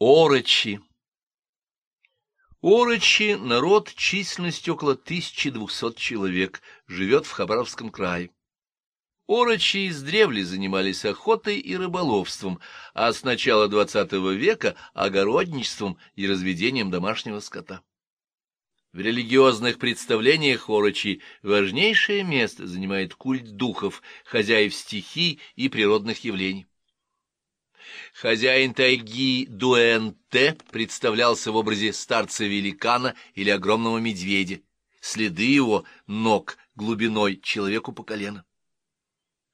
Орочи Орочи — народ численностью около 1200 человек, живет в Хабаровском крае. Орочи издревле занимались охотой и рыболовством, а с начала XX века — огородничеством и разведением домашнего скота. В религиозных представлениях Орочи важнейшее место занимает культ духов, хозяев стихий и природных явлений. Хозяин тайги Дуэнте представлялся в образе старца-великана или огромного медведя, следы его ног глубиной человеку по колено.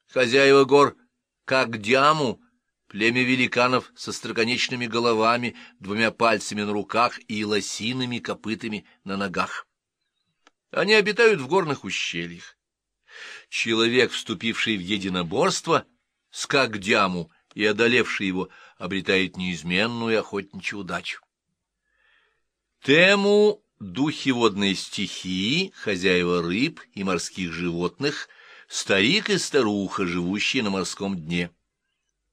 Хозяева гор Кагдяму, племя великанов со строконечными головами, двумя пальцами на руках и лосиными копытами на ногах. Они обитают в горных ущельях. Человек, вступивший в единоборство с Кагдяму, и одолевший его обретает неизменную охотничью удачу. Тему духи водной стихии, хозяева рыб и морских животных, старик и старуха, живущие на морском дне.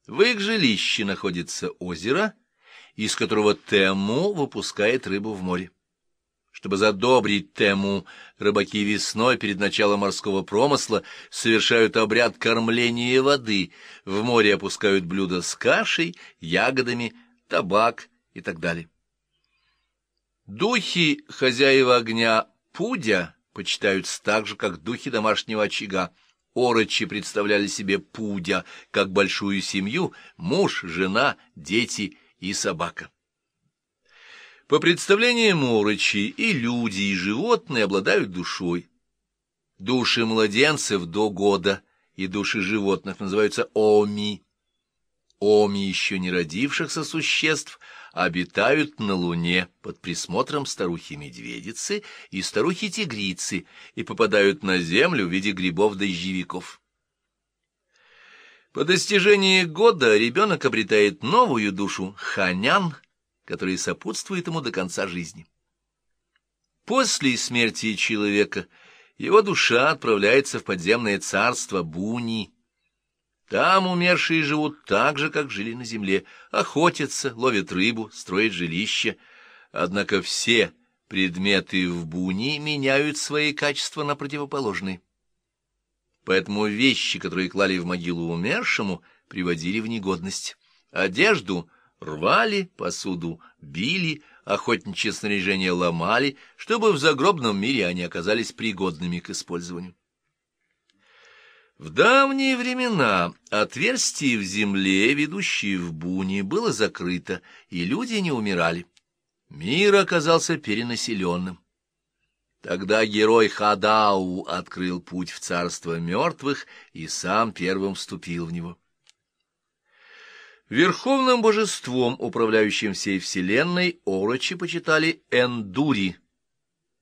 В их жилище находится озеро, из которого Тему выпускает рыбу в море. Чтобы задобрить тему, рыбаки весной перед началом морского промысла совершают обряд кормления воды, в море опускают блюда с кашей, ягодами, табак и так далее. Духи хозяева огня Пудя почитаются так же, как духи домашнего очага. Орочи представляли себе Пудя как большую семью, муж, жена, дети и собака. По представлениям Орычи и люди, и животные обладают душой. Души младенцев до года и души животных называются оми. Оми еще не родившихся существ обитают на Луне под присмотром старухи-медведицы и старухи-тигрицы и попадают на Землю в виде грибов-дождевиков. По достижении года ребенок обретает новую душу — ханян — который сопутствует ему до конца жизни. После смерти человека его душа отправляется в подземное царство Буни. Там умершие живут так же, как жили на земле, охотятся, ловят рыбу, строят жилища. Однако все предметы в Буни меняют свои качества на противоположные. Поэтому вещи, которые клали в могилу умершему, приводили в негодность. Одежду — рвали посуду, били, охотничье снаряжение ломали, чтобы в загробном мире они оказались пригодными к использованию. В давние времена отверстие в земле, ведущее в буни, было закрыто, и люди не умирали. Мир оказался перенаселенным. Тогда герой Хадау открыл путь в царство мертвых и сам первым вступил в него. Верховным божеством, управляющим всей вселенной, орочи почитали Эндури,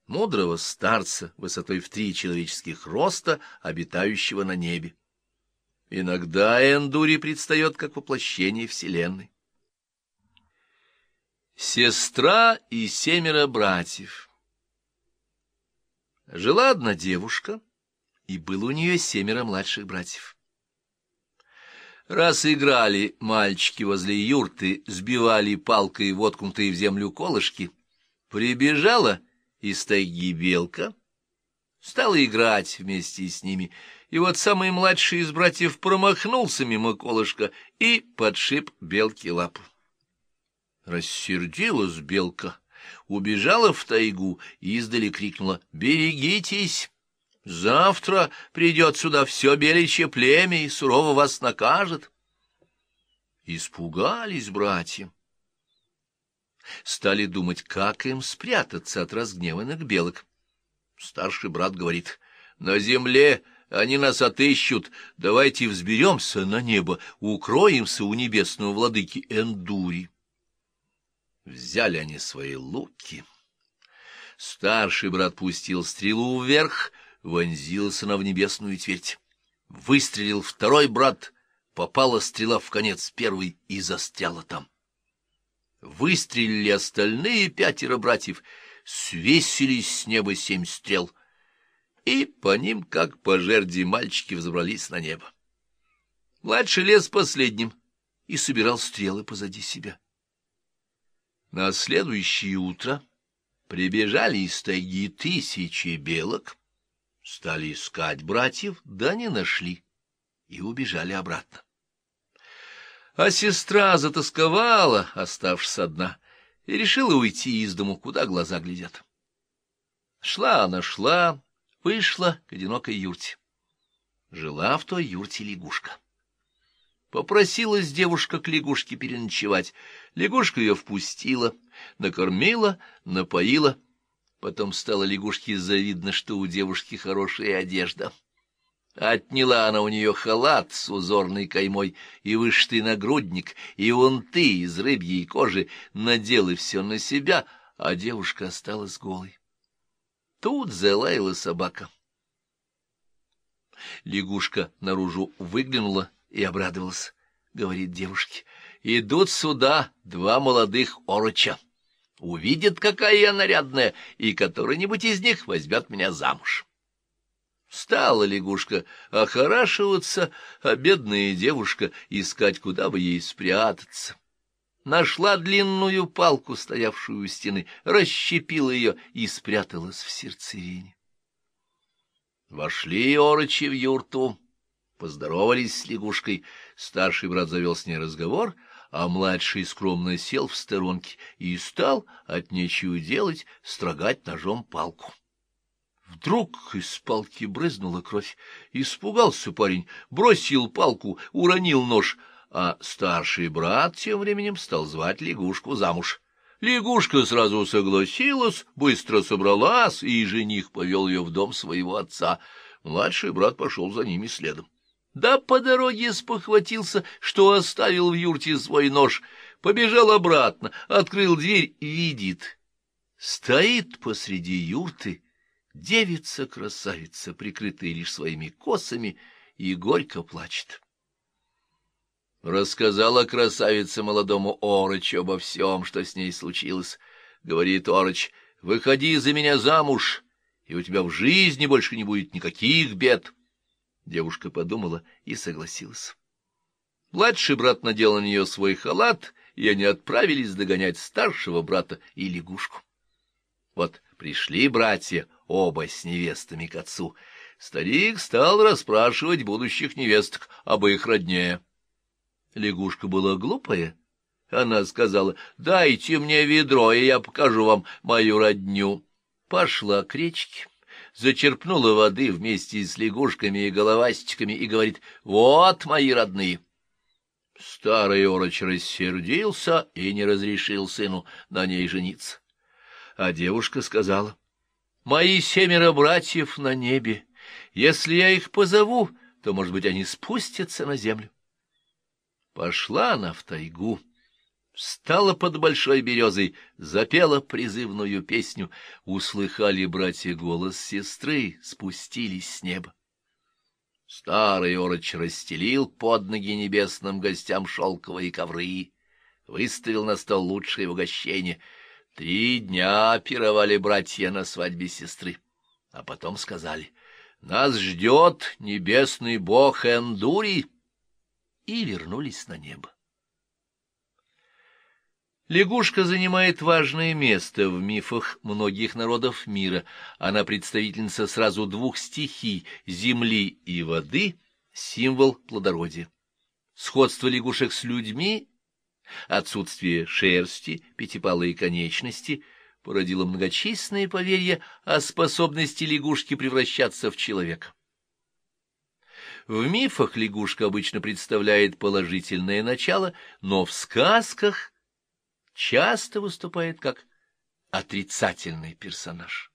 мудрого старца, высотой в три человеческих роста, обитающего на небе. Иногда Эндури предстает как воплощение вселенной. Сестра и семеро братьев Жила одна девушка, и было у нее семеро младших братьев. Раз играли мальчики возле юрты, сбивали палкой воткнутые в землю колышки, прибежала из тайги белка, стала играть вместе с ними, и вот самый младший из братьев промахнулся мимо колышка и подшиб белке лапу. Рассердилась белка, убежала в тайгу и издали крикнула «Берегитесь!» Завтра придет сюда все беличье племя и сурово вас накажет. Испугались братья. Стали думать, как им спрятаться от разгневанных белок. Старший брат говорит, на земле они нас отыщут, давайте взберемся на небо, укроемся у небесного владыки Эндури. Взяли они свои луки. Старший брат пустил стрелу вверх, вонзился она в небесную твердь. Выстрелил второй брат, попала стрела в конец первой и застряла там. Выстрелили остальные пятеро братьев, свесились с неба семь стрел, и по ним, как по жерди, мальчики взобрались на небо. Младший лез последним и собирал стрелы позади себя. На следующее утро прибежали из тайги тысячи белок, стали искать братьев, да не нашли, и убежали обратно. А сестра затасковала, оставшись одна, и решила уйти из дому, куда глаза глядят. Шла она, шла, вышла к одинокой юрте. Жила в той юрте лягушка. Попросилась девушка к лягушке переночевать. Лягушка ее впустила, накормила, напоила. Потом стало лягушке завидно, что у девушки хорошая одежда. Отняла она у нее халат с узорной каймой и вышитый нагрудник, и унты из рыбьей кожи, надела все на себя, а девушка осталась голой. Тут залаяла собака. Лягушка наружу выглянула и обрадовалась. Говорит девушке, идут сюда два молодых ороча. Увидят, какая я нарядная, и который-нибудь из них возьмет меня замуж. Стала лягушка охорашиваться, а бедная девушка искать, куда бы ей спрятаться. Нашла длинную палку, стоявшую у стены, расщепила ее и спряталась в сердцевине. Вошли орочи в юрту, поздоровались с лягушкой, старший брат завел с ней разговор, а младший скромно сел в сторонке и стал, от нечего делать, строгать ножом палку. Вдруг из палки брызнула кровь. Испугался парень, бросил палку, уронил нож, а старший брат тем временем стал звать лягушку замуж. Лягушка сразу согласилась, быстро собралась, и жених повел ее в дом своего отца. Младший брат пошел за ними следом. Да по дороге спохватился, что оставил в юрте свой нож. Побежал обратно, открыл дверь и видит. Стоит посреди юрты девица-красавица, прикрытая лишь своими косами, и горько плачет. Рассказала красавица молодому Орочу обо всем, что с ней случилось. Говорит Ороч, выходи за меня замуж, и у тебя в жизни больше не будет никаких бед. Девушка подумала и согласилась. Младший брат надел на нее свой халат, и они отправились догонять старшего брата и лягушку. Вот пришли братья оба с невестами к отцу. Старик стал расспрашивать будущих невесток об их родне. Лягушка была глупая. Она сказала, «Дайте мне ведро, и я покажу вам мою родню». Пошла к речке, зачерпнула воды вместе с лягушками и головастиками и говорит, «Вот мои родные». Старый ороч рассердился и не разрешил сыну на ней жениться. А девушка сказала, Мои семеро братьев на небе. Если я их позову, то, может быть, они спустятся на землю. Пошла она в тайгу, встала под большой березой, запела призывную песню. Услыхали братья голос сестры, спустились с неба. Старый ороч расстелил под ноги небесным гостям шелковые ковры, выставил на стол лучшее угощение — Три дня пировали братья на свадьбе сестры, а потом сказали, «Нас ждет небесный бог Эндури», и вернулись на небо. Лягушка занимает важное место в мифах многих народов мира. Она представительница сразу двух стихий — земли и воды, символ плодородия. Сходство лягушек с людьми Отсутствие шерсти, пятипалые конечности породило многочисленные поверья о способности лягушки превращаться в человека. В мифах лягушка обычно представляет положительное начало, но в сказках часто выступает как отрицательный персонаж.